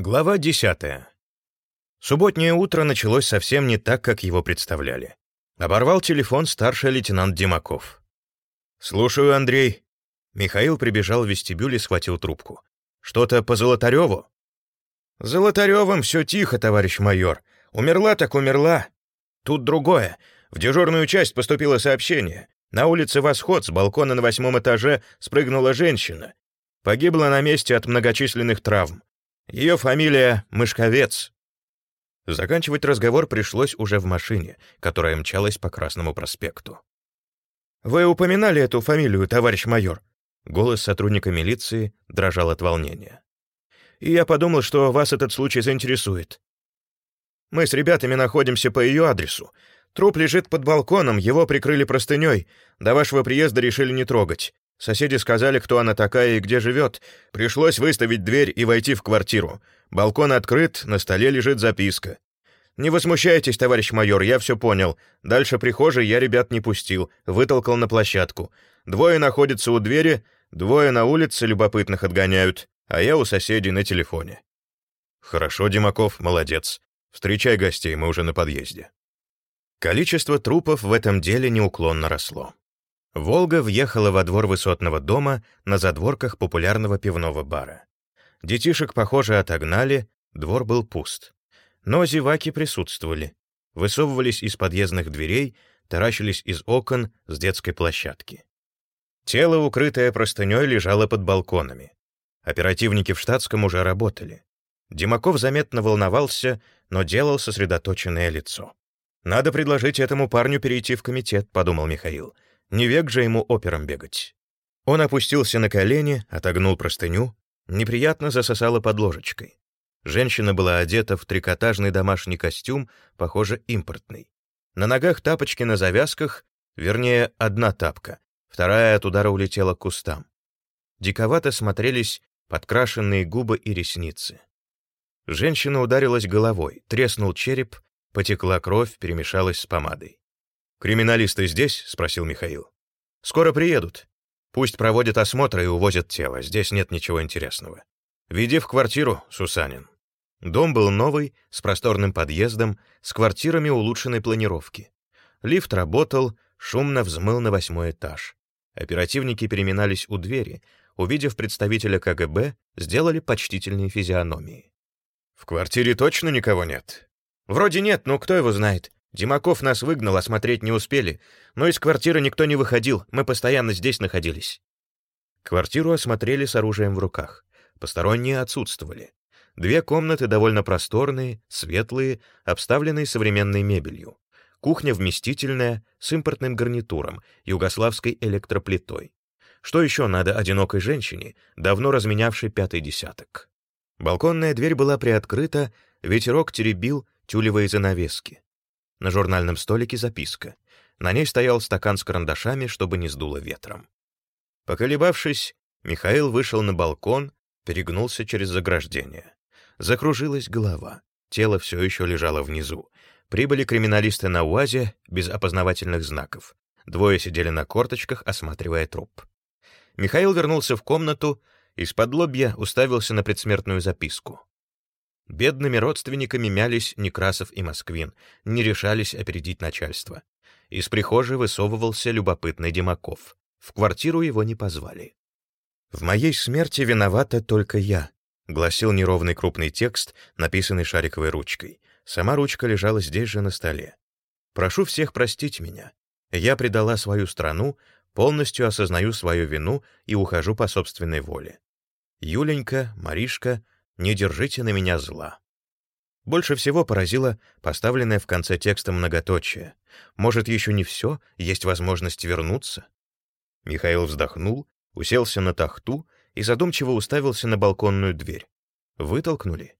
Глава 10. Субботнее утро началось совсем не так, как его представляли. Оборвал телефон старший лейтенант Димаков. «Слушаю, Андрей». Михаил прибежал в вестибюль и схватил трубку. «Что-то по Золотареву?» «Золотаревым все тихо, товарищ майор. Умерла так умерла. Тут другое. В дежурную часть поступило сообщение. На улице Восход с балкона на восьмом этаже спрыгнула женщина. Погибла на месте от многочисленных травм. Ее фамилия Мышковец». Заканчивать разговор пришлось уже в машине, которая мчалась по Красному проспекту. «Вы упоминали эту фамилию, товарищ майор?» Голос сотрудника милиции дрожал от волнения. «И я подумал, что вас этот случай заинтересует. Мы с ребятами находимся по ее адресу. Труп лежит под балконом, его прикрыли простыней. До вашего приезда решили не трогать. Соседи сказали, кто она такая и где живет. Пришлось выставить дверь и войти в квартиру. Балкон открыт, на столе лежит записка. «Не возмущайтесь, товарищ майор, я все понял. Дальше прихожей я ребят не пустил, вытолкал на площадку. Двое находятся у двери, двое на улице любопытных отгоняют, а я у соседей на телефоне». «Хорошо, Димаков, молодец. Встречай гостей, мы уже на подъезде». Количество трупов в этом деле неуклонно росло. Волга въехала во двор высотного дома на задворках популярного пивного бара. Детишек, похоже, отогнали, двор был пуст. Но зеваки присутствовали. Высовывались из подъездных дверей, таращились из окон с детской площадки. Тело, укрытое простыней, лежало под балконами. Оперативники в штатском уже работали. Димаков заметно волновался, но делал сосредоточенное лицо. «Надо предложить этому парню перейти в комитет», — подумал Михаил. Не век же ему опером бегать. Он опустился на колени, отогнул простыню, неприятно засосало под ложечкой. Женщина была одета в трикотажный домашний костюм, похоже, импортный. На ногах тапочки на завязках, вернее, одна тапка, вторая от удара улетела к кустам. Диковато смотрелись подкрашенные губы и ресницы. Женщина ударилась головой, треснул череп, потекла кровь, перемешалась с помадой. «Криминалисты здесь?» — спросил Михаил. «Скоро приедут. Пусть проводят осмотр и увозят тело. Здесь нет ничего интересного. Веди в квартиру, Сусанин». Дом был новый, с просторным подъездом, с квартирами улучшенной планировки. Лифт работал, шумно взмыл на восьмой этаж. Оперативники переминались у двери, увидев представителя КГБ, сделали почтительные физиономии. «В квартире точно никого нет?» «Вроде нет, но кто его знает. Димаков нас выгнал, осмотреть не успели, но из квартиры никто не выходил, мы постоянно здесь находились. Квартиру осмотрели с оружием в руках. Посторонние отсутствовали. Две комнаты довольно просторные, светлые, обставленные современной мебелью. Кухня вместительная, с импортным гарнитуром, югославской электроплитой. Что еще надо одинокой женщине, давно разменявшей пятый десяток? Балконная дверь была приоткрыта, ветерок теребил тюлевые занавески. На журнальном столике записка. На ней стоял стакан с карандашами, чтобы не сдуло ветром. Поколебавшись, Михаил вышел на балкон, перегнулся через заграждение. Закружилась голова. Тело все еще лежало внизу. Прибыли криминалисты на УАЗе без опознавательных знаков. Двое сидели на корточках, осматривая труп. Михаил вернулся в комнату, из-под лобья уставился на предсмертную записку. Бедными родственниками мялись Некрасов и Москвин, не решались опередить начальство. Из прихожей высовывался любопытный Демаков. В квартиру его не позвали. «В моей смерти виновата только я», — гласил неровный крупный текст, написанный шариковой ручкой. Сама ручка лежала здесь же на столе. «Прошу всех простить меня. Я предала свою страну, полностью осознаю свою вину и ухожу по собственной воле. Юленька, Маришка — не держите на меня зла. Больше всего поразило поставленное в конце текста многоточие. Может, еще не все, есть возможность вернуться? Михаил вздохнул, уселся на тахту и задумчиво уставился на балконную дверь. Вытолкнули.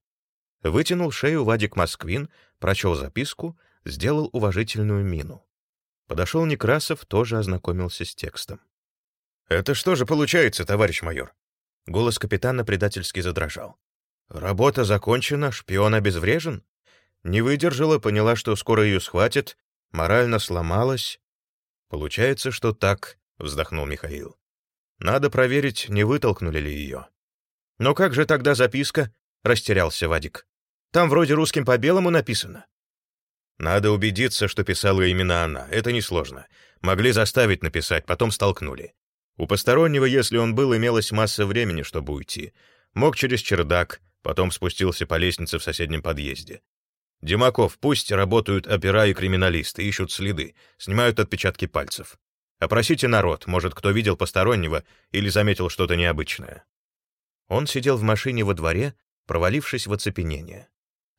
Вытянул шею Вадик Москвин, прочел записку, сделал уважительную мину. Подошел Некрасов, тоже ознакомился с текстом. «Это что же получается, товарищ майор?» Голос капитана предательски задрожал. Работа закончена, шпион обезврежен? Не выдержала, поняла, что скоро ее схватят, морально сломалась. Получается, что так, вздохнул Михаил. Надо проверить, не вытолкнули ли ее. Но как же тогда записка? — растерялся Вадик. «Там вроде русским по белому написано». Надо убедиться, что писала именно она. Это несложно. Могли заставить написать, потом столкнули. У постороннего, если он был, имелась масса времени, чтобы уйти. Мог через чердак, потом спустился по лестнице в соседнем подъезде. Димаков, пусть работают опера и криминалисты, ищут следы, снимают отпечатки пальцев. Опросите народ, может, кто видел постороннего или заметил что-то необычное. Он сидел в машине во дворе, провалившись в оцепенение.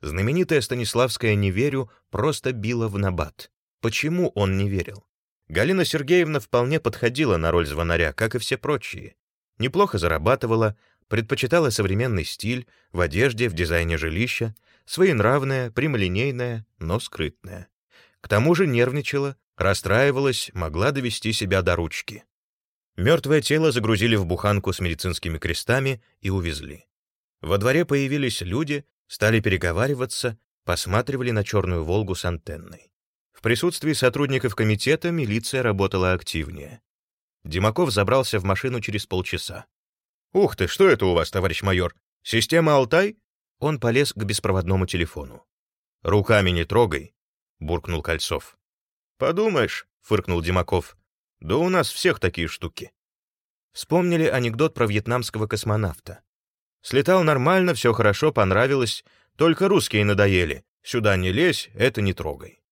Знаменитая Станиславская «Не верю» просто била в набат. Почему он не верил? Галина Сергеевна вполне подходила на роль звонаря, как и все прочие. Неплохо зарабатывала, предпочитала современный стиль в одежде, в дизайне жилища, своенравная, прямолинейная, но скрытная. К тому же нервничала, расстраивалась, могла довести себя до ручки. Мертвое тело загрузили в буханку с медицинскими крестами и увезли. Во дворе появились люди, стали переговариваться, посматривали на черную «Волгу» с антенной. В присутствии сотрудников комитета милиция работала активнее. Димаков забрался в машину через полчаса. «Ух ты, что это у вас, товарищ майор? Система «Алтай»?» Он полез к беспроводному телефону. «Руками не трогай», — буркнул Кольцов. «Подумаешь», — фыркнул Димаков. «Да у нас всех такие штуки». Вспомнили анекдот про вьетнамского космонавта. Слетал нормально, все хорошо, понравилось, только русские надоели. Сюда не лезь, это не трогай.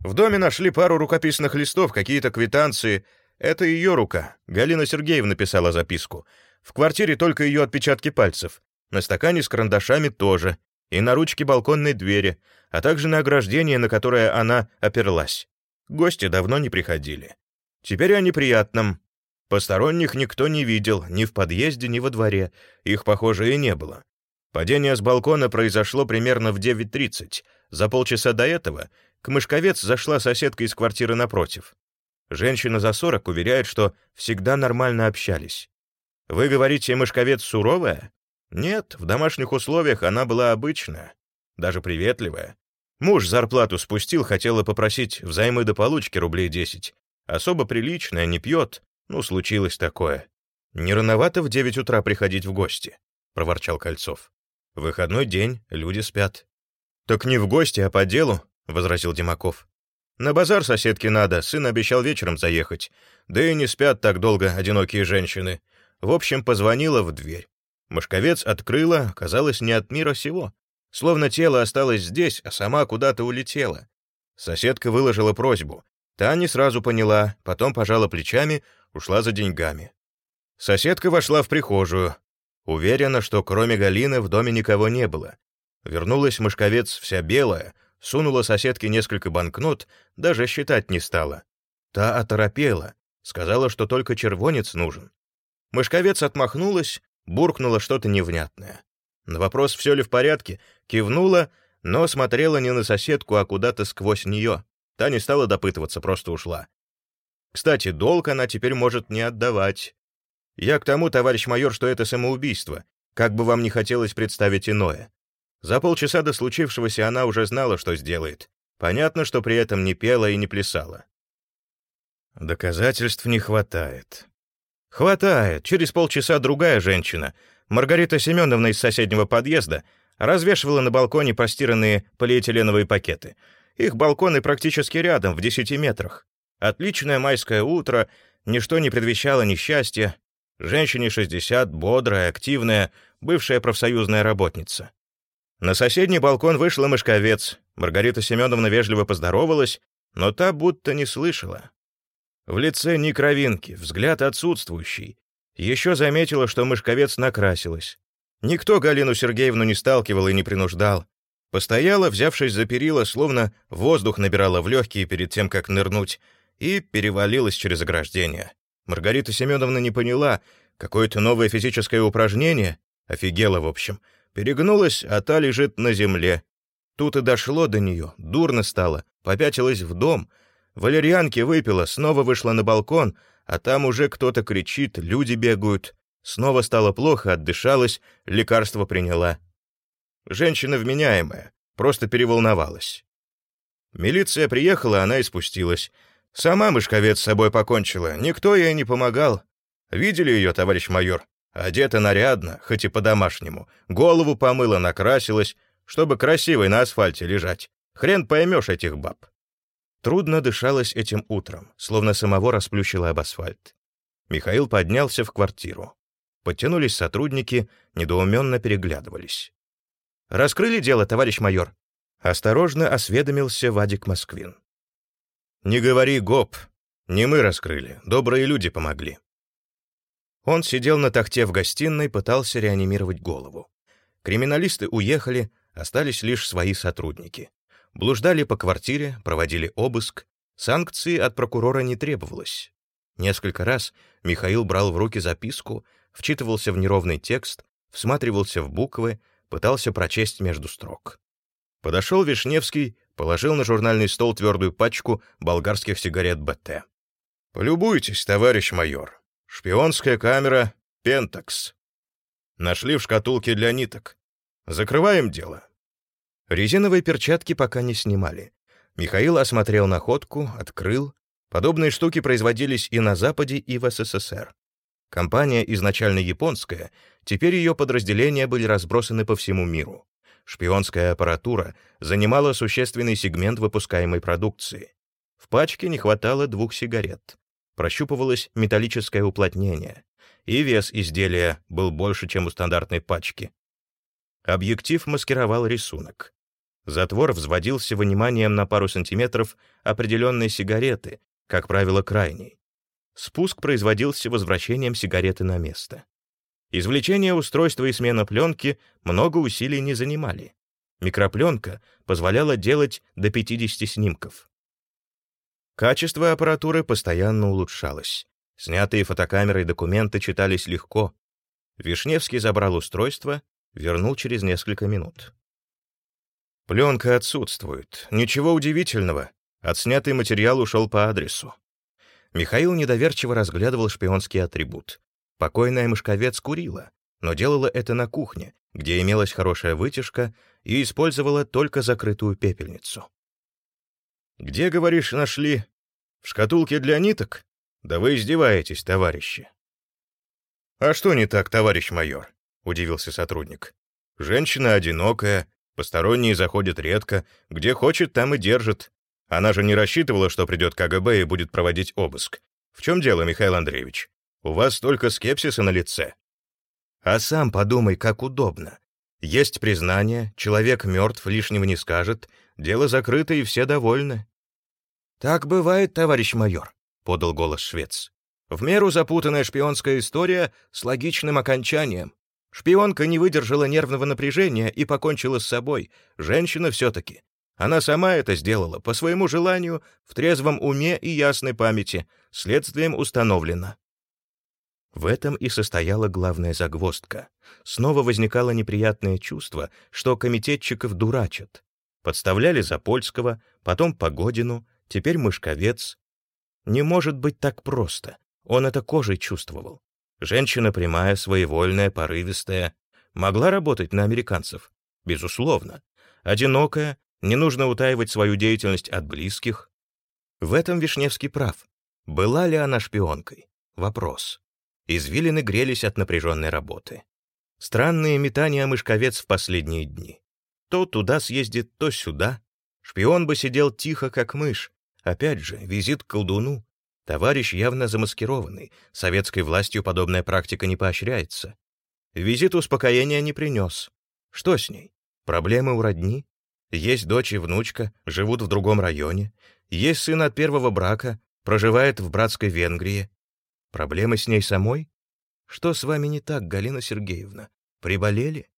В доме нашли пару рукописных листов, какие-то квитанции. Это ее рука. Галина Сергеевна писала записку. В квартире только ее отпечатки пальцев. На стакане с карандашами тоже. И на ручке балконной двери, а также на ограждение, на которое она оперлась. Гости давно не приходили. Теперь о неприятном. Посторонних никто не видел, ни в подъезде, ни во дворе. Их, похоже, и не было. Падение с балкона произошло примерно в 9.30. За полчаса до этого к Мышковец зашла соседка из квартиры напротив. Женщина за 40 уверяет, что всегда нормально общались. Вы говорите, Мышковец суровая? Нет, в домашних условиях она была обычная, даже приветливая. Муж зарплату спустил, хотела попросить взаймы до получки рублей 10. Особо приличная, не пьет. Ну, случилось такое. Не рановато в 9 утра приходить в гости, проворчал Кольцов. Выходной день, люди спят. Так не в гости, а по делу, возразил Димаков. На базар соседке надо, сын обещал вечером заехать. Да и не спят так долго одинокие женщины. В общем, позвонила в дверь. Мошковец открыла, казалось, не от мира сего. Словно тело осталось здесь, а сама куда-то улетела. Соседка выложила просьбу. Та не сразу поняла, потом пожала плечами, ушла за деньгами. Соседка вошла в прихожую. Уверена, что кроме Галины в доме никого не было. Вернулась мышковец вся белая, сунула соседке несколько банкнот, даже считать не стала. Та оторопела, сказала, что только червонец нужен. Мышковец отмахнулась, буркнула что-то невнятное. На вопрос, все ли в порядке, кивнула, но смотрела не на соседку, а куда-то сквозь нее. Та не стала допытываться, просто ушла. Кстати, долг она теперь может не отдавать. Я к тому, товарищ майор, что это самоубийство, как бы вам не хотелось представить иное. За полчаса до случившегося она уже знала, что сделает. Понятно, что при этом не пела и не плясала. Доказательств не хватает. Хватает. Через полчаса другая женщина, Маргарита Семеновна из соседнего подъезда, развешивала на балконе постиранные полиэтиленовые пакеты. Их балконы практически рядом, в 10 метрах. Отличное майское утро, ничто не предвещало несчастья. Женщине 60, бодрая, активная, бывшая профсоюзная работница. На соседний балкон вышла мышковец. Маргарита Семеновна вежливо поздоровалась, но та будто не слышала. В лице ни кровинки, взгляд отсутствующий. Еще заметила, что мышковец накрасилась. Никто Галину Сергеевну не сталкивал и не принуждал. Постояла, взявшись за перила, словно воздух набирала в легкие перед тем, как нырнуть, и перевалилась через ограждение. Маргарита Семеновна не поняла, какое-то новое физическое упражнение, офигела в общем, перегнулась, а та лежит на земле. Тут и дошло до нее, дурно стало, попятилась в дом — Валерьянки выпила, снова вышла на балкон, а там уже кто-то кричит, люди бегают. Снова стало плохо, отдышалась, лекарство приняла. Женщина вменяемая, просто переволновалась. Милиция приехала, она и спустилась. Сама мышковец с собой покончила, никто ей не помогал. Видели ее, товарищ майор? Одета нарядно, хоть и по-домашнему. Голову помыла, накрасилась, чтобы красивой на асфальте лежать. Хрен поймешь этих баб. Трудно дышалось этим утром, словно самого расплющило об асфальт. Михаил поднялся в квартиру. Подтянулись сотрудники, недоуменно переглядывались. «Раскрыли дело, товарищ майор?» Осторожно осведомился Вадик Москвин. «Не говори, гоп. Не мы раскрыли, добрые люди помогли. Он сидел на тахте в гостиной, пытался реанимировать голову. Криминалисты уехали, остались лишь свои сотрудники. Блуждали по квартире, проводили обыск. Санкции от прокурора не требовалось. Несколько раз Михаил брал в руки записку, вчитывался в неровный текст, всматривался в буквы, пытался прочесть между строк. Подошел Вишневский, положил на журнальный стол твердую пачку болгарских сигарет БТ. «Полюбуйтесь, товарищ майор. Шпионская камера «Пентакс». Нашли в шкатулке для ниток. Закрываем дело. Резиновые перчатки пока не снимали. Михаил осмотрел находку, открыл. Подобные штуки производились и на Западе, и в СССР. Компания изначально японская, теперь ее подразделения были разбросаны по всему миру. Шпионская аппаратура занимала существенный сегмент выпускаемой продукции. В пачке не хватало двух сигарет прощупывалось металлическое уплотнение, и вес изделия был больше, чем у стандартной пачки. Объектив маскировал рисунок. Затвор взводился выниманием на пару сантиметров определенной сигареты, как правило, крайней. Спуск производился возвращением сигареты на место. Извлечение устройства и смена пленки много усилий не занимали. Микропленка позволяла делать до 50 снимков. Качество аппаратуры постоянно улучшалось. Снятые фотокамерой документы читались легко. Вишневский забрал устройство, вернул через несколько минут. Пленка отсутствует. Ничего удивительного. Отснятый материал ушел по адресу. Михаил недоверчиво разглядывал шпионский атрибут. Покойная мышковец курила, но делала это на кухне, где имелась хорошая вытяжка и использовала только закрытую пепельницу. «Где, говоришь, нашли? В шкатулке для ниток? Да вы издеваетесь, товарищи!» «А что не так, товарищ майор?» — удивился сотрудник. «Женщина одинокая, посторонние заходят редко, где хочет, там и держит. Она же не рассчитывала, что придет КГБ и будет проводить обыск. В чем дело, Михаил Андреевич? У вас столько скепсиса на лице». «А сам подумай, как удобно. Есть признание, человек мертв, лишнего не скажет, дело закрыто и все довольны. «Так бывает, товарищ майор», — подал голос швец. «В меру запутанная шпионская история с логичным окончанием. Шпионка не выдержала нервного напряжения и покончила с собой. Женщина все-таки. Она сама это сделала, по своему желанию, в трезвом уме и ясной памяти. Следствием установлено. В этом и состояла главная загвоздка. Снова возникало неприятное чувство, что комитетчиков дурачат. Подставляли Запольского, потом Погодину, теперь Мышковец. Не может быть так просто. Он это кожей чувствовал. Женщина прямая, своевольная, порывистая. Могла работать на американцев? Безусловно. Одинокая, не нужно утаивать свою деятельность от близких. В этом Вишневский прав. Была ли она шпионкой? Вопрос. Извилины грелись от напряженной работы. Странные метания мышковец в последние дни. То туда съездит, то сюда. Шпион бы сидел тихо, как мышь. Опять же, визит к колдуну. Товарищ явно замаскированный. Советской властью подобная практика не поощряется. Визит успокоения не принес. Что с ней? Проблемы у родни? Есть дочь и внучка, живут в другом районе. Есть сын от первого брака, проживает в братской Венгрии. Проблемы с ней самой? Что с вами не так, Галина Сергеевна? Приболели?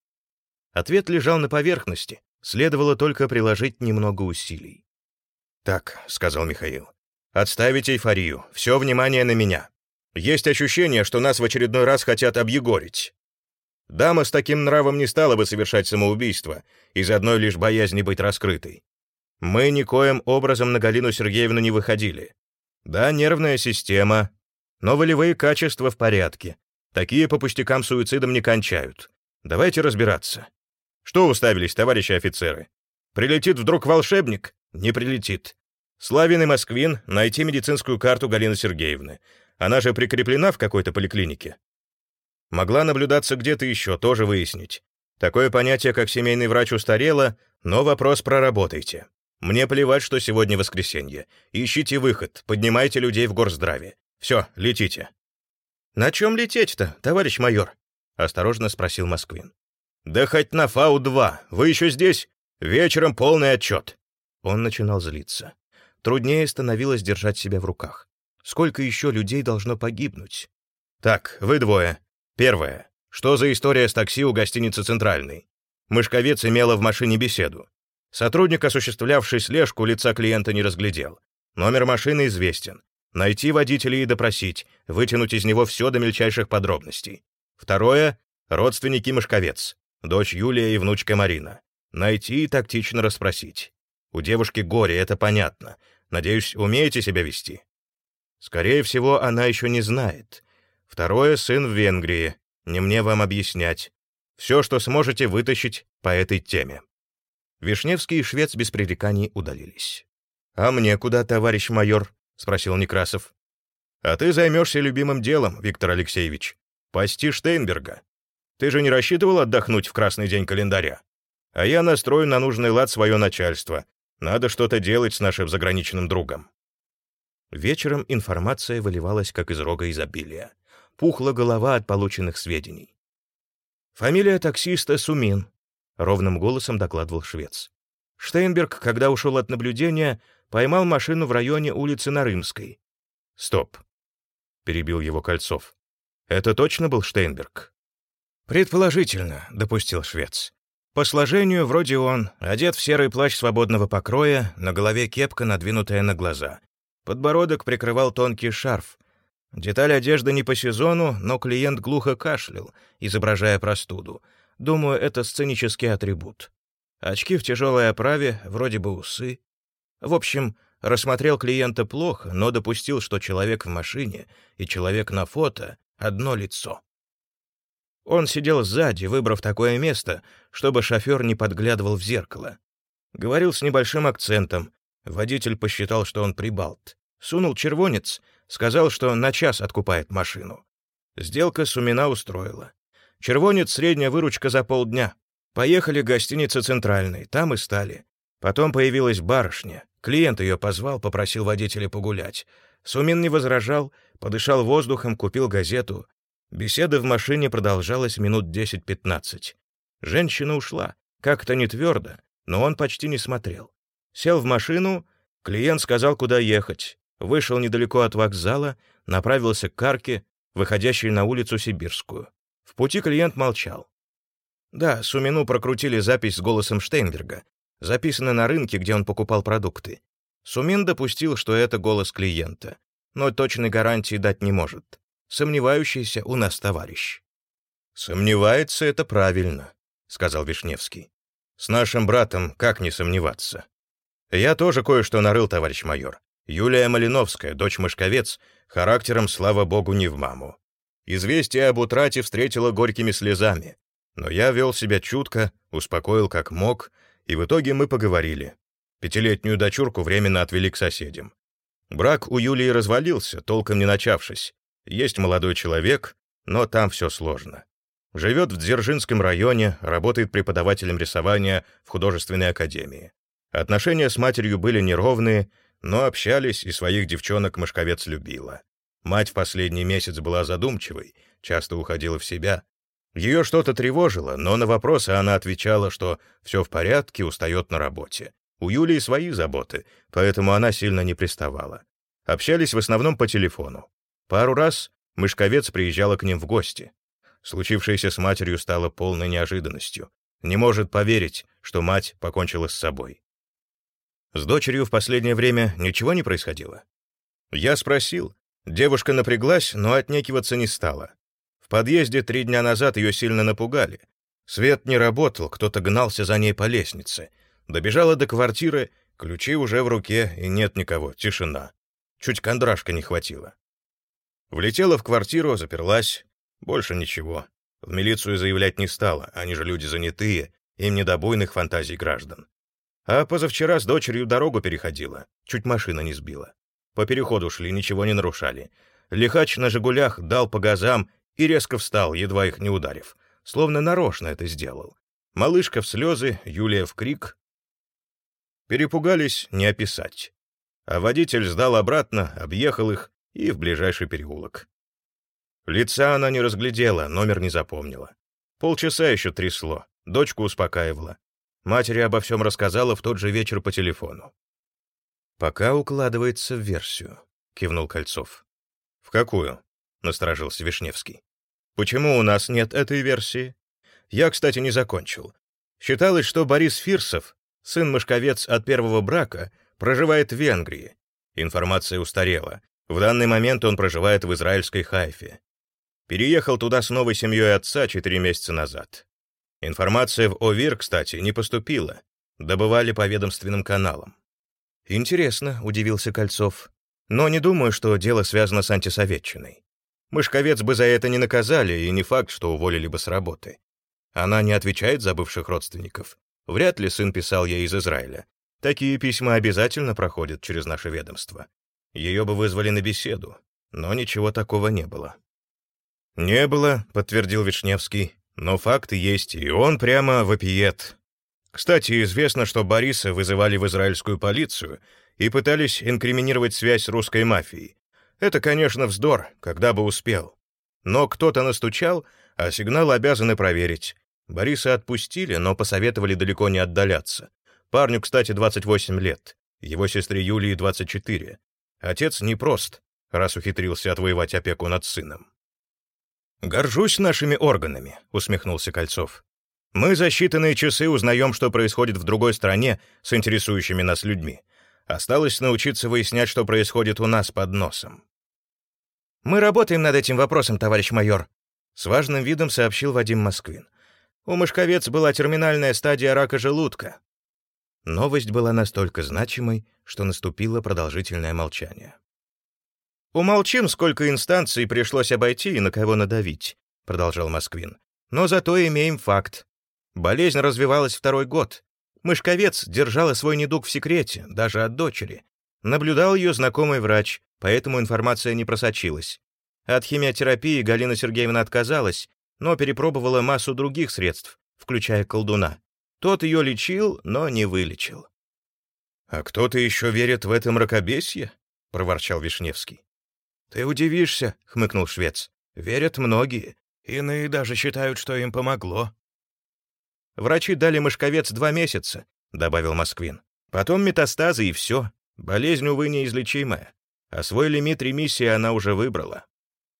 Ответ лежал на поверхности, следовало только приложить немного усилий. «Так», — сказал Михаил, — «отставить эйфорию, все внимание на меня. Есть ощущение, что нас в очередной раз хотят объегорить. Дама с таким нравом не стала бы совершать самоубийство из одной лишь боязни быть раскрытой. Мы никоим образом на Галину Сергеевну не выходили. Да, нервная система, но волевые качества в порядке. Такие по пустякам суицидом не кончают. Давайте разбираться. Что уставились, товарищи офицеры? Прилетит вдруг волшебник? Не прилетит. Славин и Москвин, найти медицинскую карту Галины Сергеевны. Она же прикреплена в какой-то поликлинике. Могла наблюдаться где-то еще, тоже выяснить. Такое понятие, как семейный врач, устарело, но вопрос проработайте. Мне плевать, что сегодня воскресенье. Ищите выход, поднимайте людей в горздраве. Все, летите». «На чем лететь-то, товарищ майор?» — осторожно спросил Москвин. «Да хоть на Фау-2. Вы еще здесь? Вечером полный отчет». Он начинал злиться. Труднее становилось держать себя в руках. Сколько еще людей должно погибнуть? «Так, вы двое. Первое. Что за история с такси у гостиницы «Центральный»? Мышковец имела в машине беседу. Сотрудник, осуществлявший слежку, лица клиента не разглядел. Номер машины известен. Найти водителя и допросить, вытянуть из него все до мельчайших подробностей. Второе — родственники Мышковец, дочь Юлия и внучка Марина. Найти и тактично расспросить. У девушки горе, это понятно. Надеюсь, умеете себя вести? Скорее всего, она еще не знает. Второе — сын в Венгрии. Не мне вам объяснять. Все, что сможете вытащить по этой теме. Вишневский и швец без пререканий удалились. «А мне куда, товарищ майор?» — спросил Некрасов. «А ты займешься любимым делом, Виктор Алексеевич. Пасти Штейнберга. Ты же не рассчитывал отдохнуть в красный день календаря? А я настрою на нужный лад свое начальство. Надо что-то делать с нашим заграничным другом». Вечером информация выливалась как из рога изобилия. Пухла голова от полученных сведений. Фамилия таксиста Сумин, ровным голосом докладывал швец. Штейнберг, когда ушел от наблюдения, поймал машину в районе улицы Нарымской. «Стоп», — перебил его Кольцов. «Это точно был Штейнберг?» «Предположительно», — допустил швец. По сложению вроде он, одет в серый плащ свободного покроя, на голове кепка, надвинутая на глаза. Подбородок прикрывал тонкий шарф. Деталь одежды не по сезону, но клиент глухо кашлял, изображая простуду — Думаю, это сценический атрибут. Очки в тяжелой оправе, вроде бы усы. В общем, рассмотрел клиента плохо, но допустил, что человек в машине и человек на фото — одно лицо. Он сидел сзади, выбрав такое место, чтобы шофер не подглядывал в зеркало. Говорил с небольшим акцентом. Водитель посчитал, что он прибалт. Сунул червонец, сказал, что на час откупает машину. Сделка Сумина устроила. Червонец — средняя выручка за полдня. Поехали к гостинице «Центральной», там и стали. Потом появилась барышня. Клиент ее позвал, попросил водителя погулять. Сумин не возражал, подышал воздухом, купил газету. Беседа в машине продолжалась минут 10-15. Женщина ушла, как-то не твердо, но он почти не смотрел. Сел в машину, клиент сказал, куда ехать. Вышел недалеко от вокзала, направился к карке, выходящей на улицу Сибирскую. В пути клиент молчал. Да, Сумину прокрутили запись с голосом Штейнберга, записанной на рынке, где он покупал продукты. Сумин допустил, что это голос клиента, но точной гарантии дать не может. Сомневающийся у нас товарищ. «Сомневается — это правильно», — сказал Вишневский. «С нашим братом как не сомневаться?» «Я тоже кое-что нарыл, товарищ майор. Юлия Малиновская, дочь Мышковец, характером, слава богу, не в маму. Известие об утрате встретило горькими слезами, но я вел себя чутко, успокоил как мог, и в итоге мы поговорили. Пятилетнюю дочурку временно отвели к соседям. Брак у Юлии развалился, толком не начавшись. Есть молодой человек, но там все сложно. Живет в Дзержинском районе, работает преподавателем рисования в художественной академии. Отношения с матерью были неровные, но общались, и своих девчонок Мышковец любила. Мать в последний месяц была задумчивой, часто уходила в себя. Ее что-то тревожило, но на вопросы она отвечала, что все в порядке, устает на работе. У Юлии свои заботы, поэтому она сильно не приставала. Общались в основном по телефону. Пару раз Мышковец приезжала к ним в гости. Случившееся с матерью стало полной неожиданностью. Не может поверить, что мать покончила с собой. С дочерью в последнее время ничего не происходило? Я спросил, Девушка напряглась, но отнекиваться не стала. В подъезде три дня назад ее сильно напугали. Свет не работал, кто-то гнался за ней по лестнице. Добежала до квартиры, ключи уже в руке, и нет никого, тишина. Чуть кондрашка не хватило. Влетела в квартиру, заперлась. Больше ничего. В милицию заявлять не стала, они же люди занятые, им не до буйных фантазий граждан. А позавчера с дочерью дорогу переходила, чуть машина не сбила. По переходу шли, ничего не нарушали. Лихач на «Жигулях» дал по газам и резко встал, едва их не ударив, словно нарочно это сделал. Малышка в слезы, Юлия в крик. Перепугались не описать. А водитель сдал обратно, объехал их и в ближайший переулок. Лица она не разглядела, номер не запомнила. Полчаса еще трясло, дочку успокаивала. Матери обо всем рассказала в тот же вечер по телефону. «Пока укладывается в версию», — кивнул Кольцов. «В какую?» — насторожился Вишневский. «Почему у нас нет этой версии? Я, кстати, не закончил. Считалось, что Борис Фирсов, сын-мышковец от первого брака, проживает в Венгрии. Информация устарела. В данный момент он проживает в израильской Хайфе. Переехал туда с новой семьей отца четыре месяца назад. Информация в ОВИР, кстати, не поступила. Добывали по ведомственным каналам. «Интересно», — удивился Кольцов. «Но не думаю, что дело связано с антисоветчиной. Мышковец бы за это не наказали, и не факт, что уволили бы с работы. Она не отвечает за бывших родственников. Вряд ли сын писал ей из Израиля. Такие письма обязательно проходят через наше ведомство. Ее бы вызвали на беседу, но ничего такого не было. «Не было», — подтвердил Вишневский, «но факты есть, и он прямо вопиет. Кстати, известно, что Бориса вызывали в израильскую полицию и пытались инкриминировать связь с русской мафией. Это, конечно, вздор, когда бы успел. Но кто-то настучал, а сигнал обязаны проверить. Бориса отпустили, но посоветовали далеко не отдаляться. Парню, кстати, 28 лет, его сестре Юлии 24. Отец непрост, раз ухитрился отвоевать опеку над сыном. «Горжусь нашими органами», — усмехнулся Кольцов. Мы за считанные часы узнаем, что происходит в другой стране с интересующими нас людьми. Осталось научиться выяснять, что происходит у нас под носом. «Мы работаем над этим вопросом, товарищ майор», — с важным видом сообщил Вадим Москвин. «У мышковец была терминальная стадия рака желудка». Новость была настолько значимой, что наступило продолжительное молчание. «Умолчим, сколько инстанций пришлось обойти и на кого надавить», — продолжал Москвин. «Но зато имеем факт. Болезнь развивалась второй год. Мышковец держала свой недуг в секрете, даже от дочери. Наблюдал ее знакомый врач, поэтому информация не просочилась. От химиотерапии Галина Сергеевна отказалась, но перепробовала массу других средств, включая колдуна. Тот ее лечил, но не вылечил. «А кто-то еще верит в это мракобесье?» — проворчал Вишневский. «Ты удивишься», — хмыкнул швец. «Верят многие. Иные даже считают, что им помогло». Врачи дали мышковец два месяца», — добавил Москвин. «Потом метастазы и все. Болезнь, увы, неизлечимая. А свой лимит ремиссии она уже выбрала».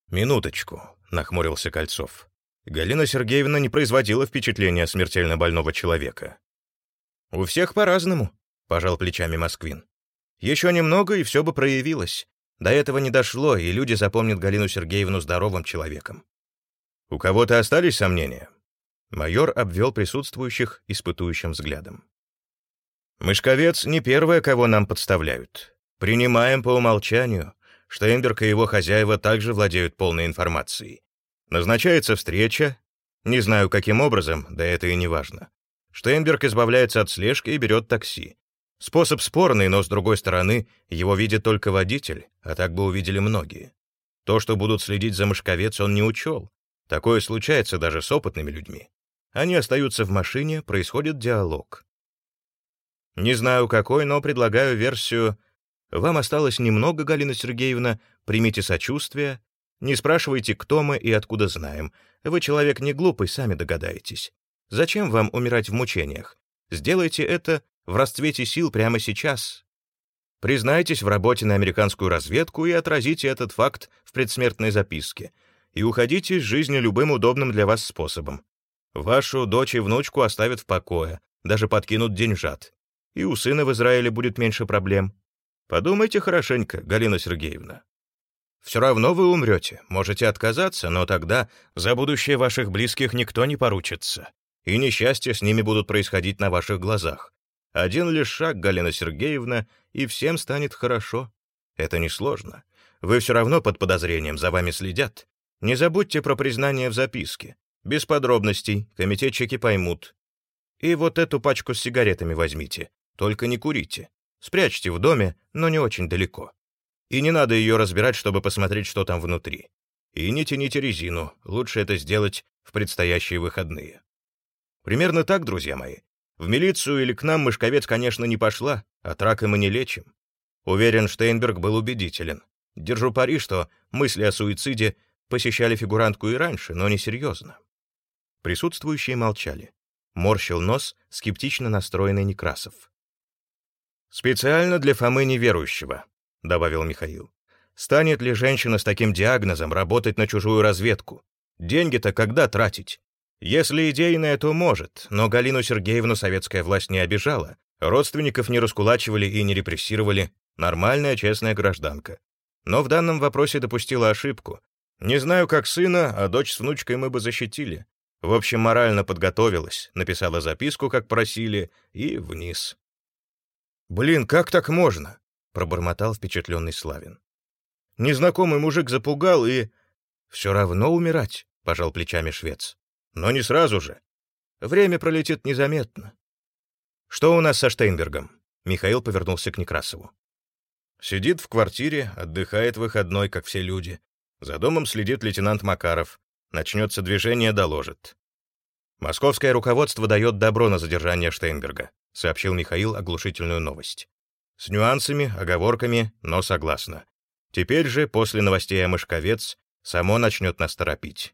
«Минуточку», — нахмурился Кольцов. Галина Сергеевна не производила впечатления смертельно больного человека. «У всех по-разному», — пожал плечами Москвин. «Еще немного, и все бы проявилось. До этого не дошло, и люди запомнят Галину Сергеевну здоровым человеком». «У кого-то остались сомнения?» Майор обвел присутствующих испытующим взглядом. «Мышковец не первое, кого нам подставляют. Принимаем по умолчанию. Штейнберг и его хозяева также владеют полной информацией. Назначается встреча. Не знаю, каким образом, да это и не важно. Штейнберг избавляется от слежки и берет такси. Способ спорный, но, с другой стороны, его видит только водитель, а так бы увидели многие. То, что будут следить за мышковец, он не учел. Такое случается даже с опытными людьми. Они остаются в машине, происходит диалог. Не знаю какой, но предлагаю версию «Вам осталось немного, Галина Сергеевна, примите сочувствие, не спрашивайте, кто мы и откуда знаем. Вы человек не глупый, сами догадаетесь. Зачем вам умирать в мучениях? Сделайте это в расцвете сил прямо сейчас. Признайтесь в работе на американскую разведку и отразите этот факт в предсмертной записке. И уходите из жизни любым удобным для вас способом. Вашу дочь и внучку оставят в покое, даже подкинут деньжат. И у сына в Израиле будет меньше проблем. Подумайте хорошенько, Галина Сергеевна. Все равно вы умрете, можете отказаться, но тогда за будущее ваших близких никто не поручится. И несчастья с ними будут происходить на ваших глазах. Один лишь шаг, Галина Сергеевна, и всем станет хорошо. Это несложно. Вы все равно под подозрением, за вами следят. Не забудьте про признание в записке. Без подробностей, комитетчики поймут. И вот эту пачку с сигаретами возьмите, только не курите. Спрячьте в доме, но не очень далеко. И не надо ее разбирать, чтобы посмотреть, что там внутри. И не тяните резину, лучше это сделать в предстоящие выходные. Примерно так, друзья мои. В милицию или к нам Мышковец, конечно, не пошла, от рака мы не лечим. Уверен, Штейнберг был убедителен. Держу пари, что мысли о суициде посещали фигурантку и раньше, но не серьезно. Присутствующие молчали. Морщил нос скептично настроенный Некрасов. «Специально для Фомы неверующего», — добавил Михаил. «Станет ли женщина с таким диагнозом работать на чужую разведку? Деньги-то когда тратить? Если идейная, то может, но Галину Сергеевну советская власть не обижала, родственников не раскулачивали и не репрессировали, нормальная честная гражданка. Но в данном вопросе допустила ошибку. Не знаю, как сына, а дочь с внучкой мы бы защитили. В общем, морально подготовилась, написала записку, как просили, и вниз. «Блин, как так можно?» — пробормотал впечатленный Славин. «Незнакомый мужик запугал и...» «Все равно умирать», — пожал плечами швец. «Но не сразу же. Время пролетит незаметно». «Что у нас со Штейнбергом?» Михаил повернулся к Некрасову. «Сидит в квартире, отдыхает выходной, как все люди. За домом следит лейтенант Макаров. Начнется движение, доложит. Московское руководство дает добро на задержание Штейнберга, сообщил Михаил оглушительную новость. С нюансами, оговорками, но согласно. Теперь же, после новостей о Мышковец, само начнет нас торопить.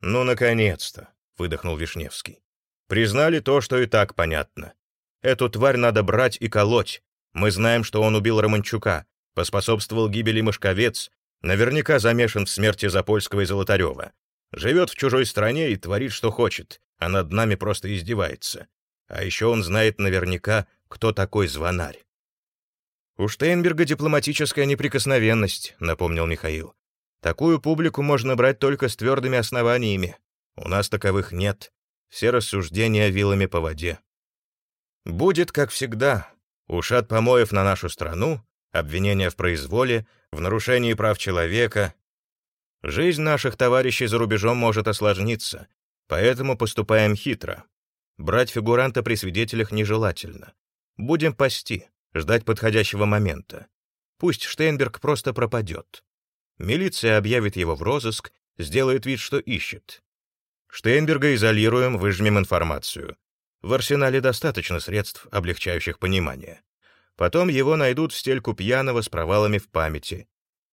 «Ну, наконец-то!» — выдохнул Вишневский. «Признали то, что и так понятно. Эту тварь надо брать и колоть. Мы знаем, что он убил Романчука, поспособствовал гибели Мышковец, наверняка замешан в смерти Запольского и Золотарева. Живет в чужой стране и творит, что хочет, а над нами просто издевается. А еще он знает наверняка, кто такой звонарь. «У Штейнберга дипломатическая неприкосновенность», — напомнил Михаил. «Такую публику можно брать только с твердыми основаниями. У нас таковых нет. Все рассуждения вилами по воде». «Будет, как всегда. Ушат помоев на нашу страну, обвинения в произволе, в нарушении прав человека, Жизнь наших товарищей за рубежом может осложниться, поэтому поступаем хитро. Брать фигуранта при свидетелях нежелательно. Будем пасти, ждать подходящего момента. Пусть Штейнберг просто пропадет. Милиция объявит его в розыск, сделает вид, что ищет. Штейнберга изолируем, выжмем информацию. В арсенале достаточно средств, облегчающих понимание. Потом его найдут в стельку пьяного с провалами в памяти.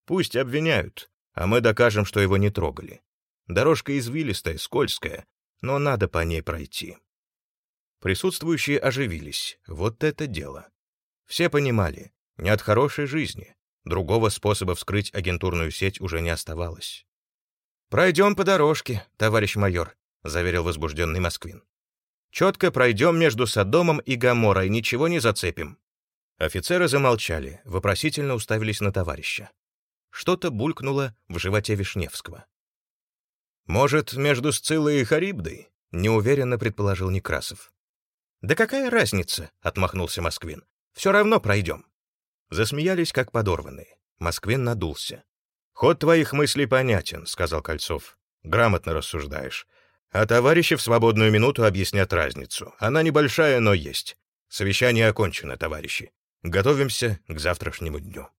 Пусть обвиняют, а мы докажем, что его не трогали. Дорожка извилистая, скользкая, но надо по ней пройти. Присутствующие оживились. Вот это дело. Все понимали, не от хорошей жизни. Другого способа вскрыть агентурную сеть уже не оставалось. «Пройдем по дорожке, товарищ майор», — заверил возбужденный Москвин. «Четко пройдем между Содомом и Гоморрой, ничего не зацепим». Офицеры замолчали, вопросительно уставились на товарища. Что-то булькнуло в животе Вишневского. «Может, между Сциллой и Харибдой?» — неуверенно предположил Некрасов. «Да какая разница?» — отмахнулся Москвин. «Все равно пройдем». Засмеялись, как подорванные. Москвин надулся. «Ход твоих мыслей понятен», — сказал Кольцов. «Грамотно рассуждаешь. А товарищи в свободную минуту объяснят разницу. Она небольшая, но есть. Совещание окончено, товарищи. Готовимся к завтрашнему дню».